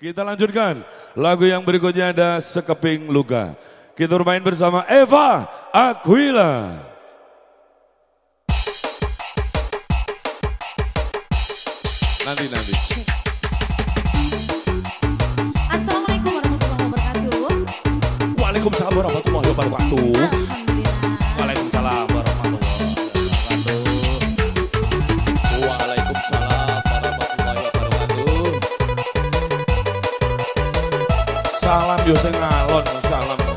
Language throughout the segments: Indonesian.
Kita lanjutkan. Lagu yang berikutnya ada Sekeping Luka. Kita bermain bersama Eva Aquila. Nanti nanti. Assalamualaikum warahmatullahi wabarakatuh. Waalaikumsalam warahmatullahi wabarakatuh. salam yo sing ngalon salam.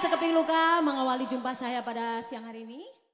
sekeping luka mengawali jumpa saya pada siang hari ini.